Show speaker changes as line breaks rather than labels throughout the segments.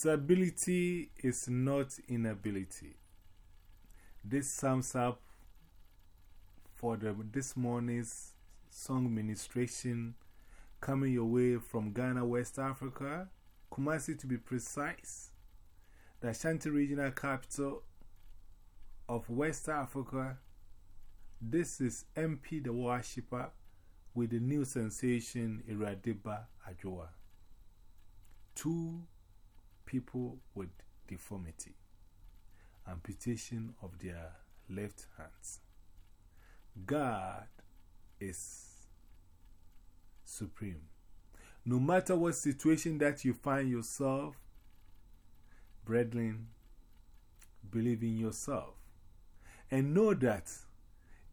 Disability is not inability. This sums up for the, this morning's song ministration coming your way from Ghana, West Africa, Kumasi to be precise, the Ashanti regional capital of West Africa. This is MP the worshipper with the new sensation Iradiba Ajoa. Two people with deformity, amputation of their left hands. God is supreme. No matter what situation that you find yourself, brethren, believe in yourself. And know that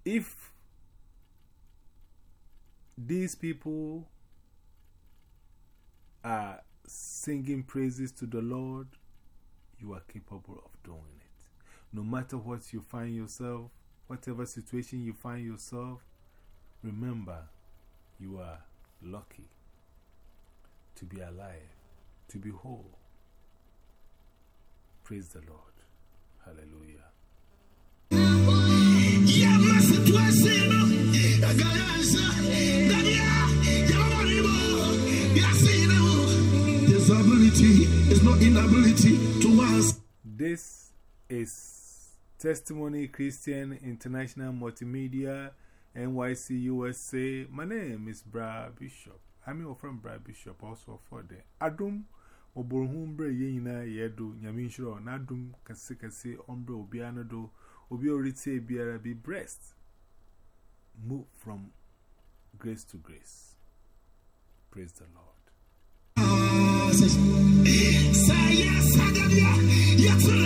if these people are singing praises to the Lord, you are capable of doing it. No matter what you find yourself, whatever situation you find yourself, remember you are lucky to be alive, to be whole. Praise the Lord. Hallelujah.
Not inability to us.
This is Testimony Christian International Multimedia, NYC USA. My name is Bra Bishop. I'm your friend Bra Bishop, also for the Adum. Oborhumbre yina yedo, Yaminshro, kase Kasikasi, Ombre, Obianado, Obi Orite, Biara be breast. Move from grace to grace. Praise the Lord. Say yes, Hallelujah.
Yes,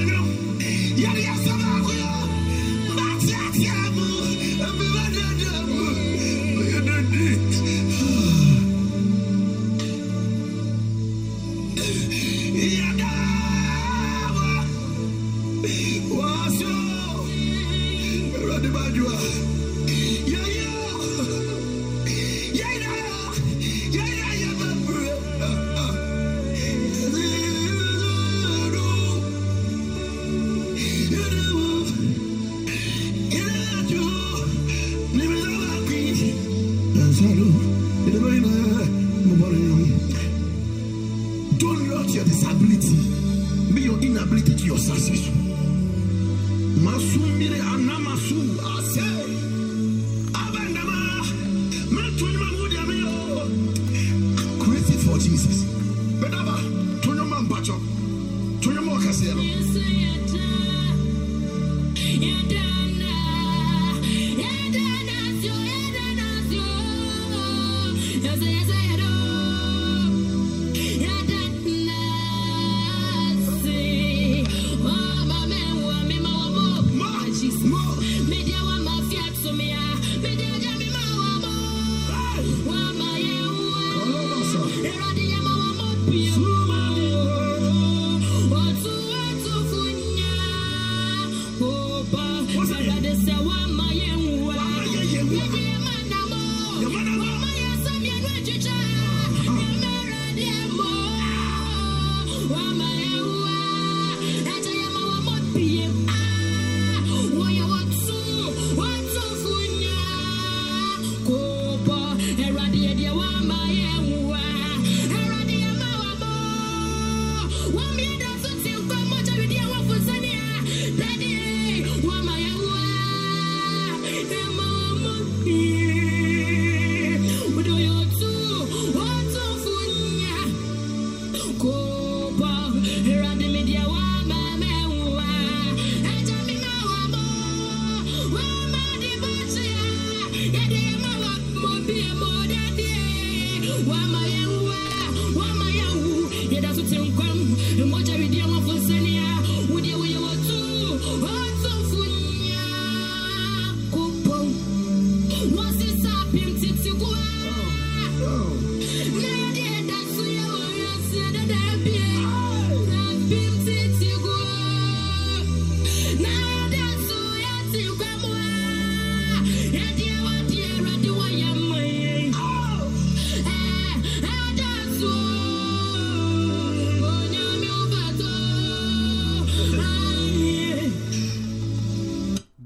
Don't let your disability be your inability to your success. Masumire anamasu ase. Abandama. Matunima mudiamio. Crazy for Jesus. Bedaba. Yeah.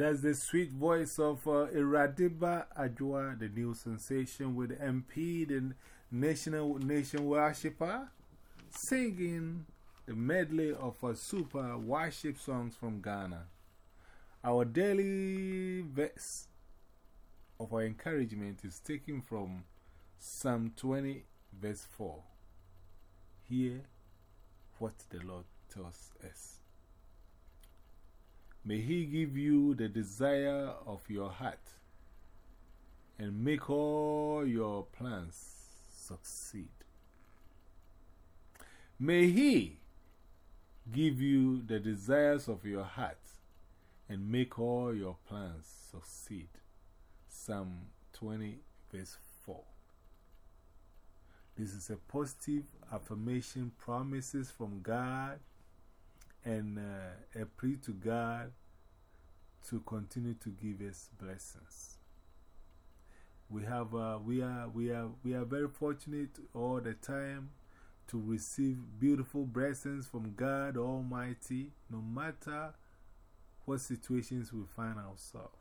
That's the sweet voice of uh, Iradiba Ajua, the new sensation with MP, the national nation worshipper, singing the medley of super worship songs from Ghana. Our daily verse of our encouragement is taken from Psalm 20, verse 4. Hear what the Lord tells us. May He give you the desire of your heart and make all your plans succeed. May He give you the desires of your heart and make all your plans succeed. Psalm 20, verse 4. This is a positive affirmation, promises from God, and uh, a plea to God to continue to give us blessings. We, have, uh, we, are, we, are, we are very fortunate all the time to receive beautiful blessings from God Almighty, no matter what situations we find ourselves.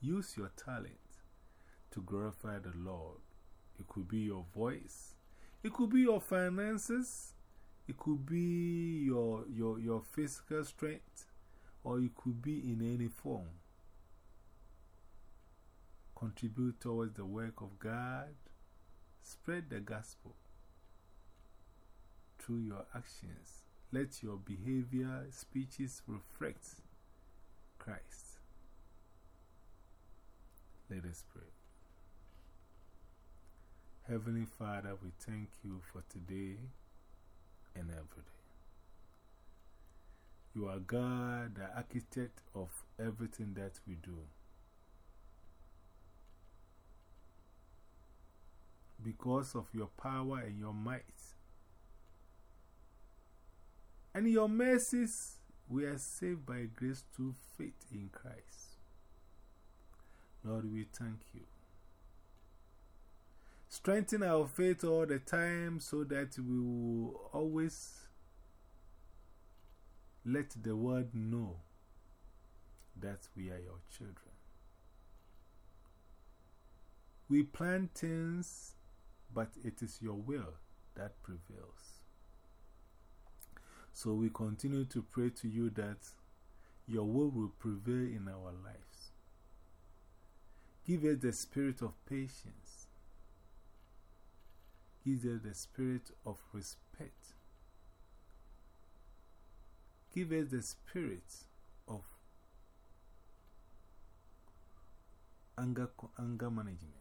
Use your talent to glorify the Lord. It could be your voice, it could be your finances, it could be your, your, your physical strength, or it could be in any form. Contribute towards the work of God, spread the gospel through your actions. Let your behavior, speeches reflect Christ. Let us pray. Heavenly Father, we thank you for today and every day. You are God, the architect of everything that we do. Because of your power and your might, and your mercies, we are saved by grace through faith in Christ. Lord, we thank you. Strengthen our faith all the time so that we will always let the world know that we are your children. We plan things, but it is your will that prevails. So we continue to pray to you that your will will prevail in our lives. Give us the spirit of patience. Give us the spirit of respect. Give us the spirit of anger, anger management.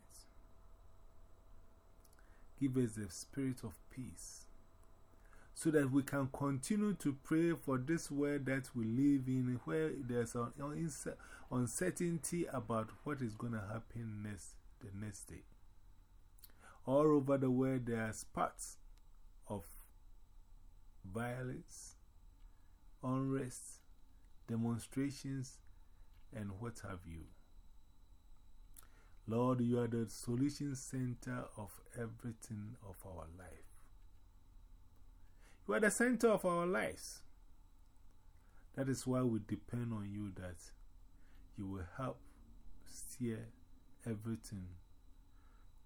Give us the spirit of peace so that we can continue to pray for this world that we live in, where there's uncertainty about what is going to happen next, the next day. All over the world, there are spots of violence, unrest, demonstrations, and what have you. Lord, you are the solution center of everything of our life. You are the center of our lives. That is why we depend on you that you will help steer everything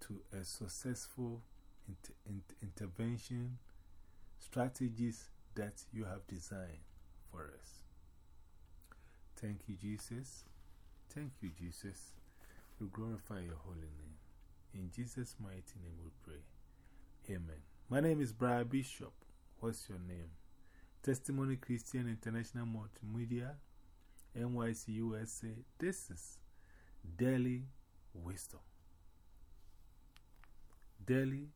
to a successful inter inter intervention strategies that you have designed for us. Thank you, Jesus. Thank you, Jesus. We glorify your holy name. In Jesus' mighty name we pray. Amen. My name is Brian Bishop. What's your name? Testimony Christian International Multimedia, NYC USA. This is Daily Wisdom. Daily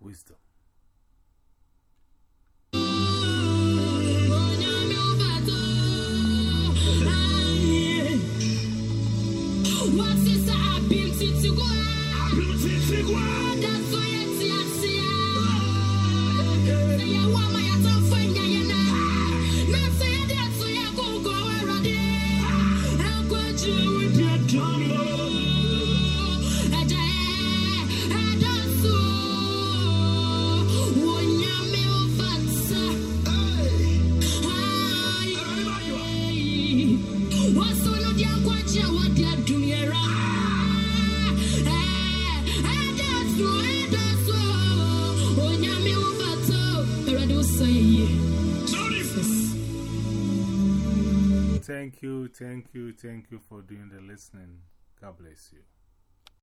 Wisdom.
What's this ability to go?
Ability to go out.
That's why
Thank you, thank you, thank you for doing the listening. God bless you.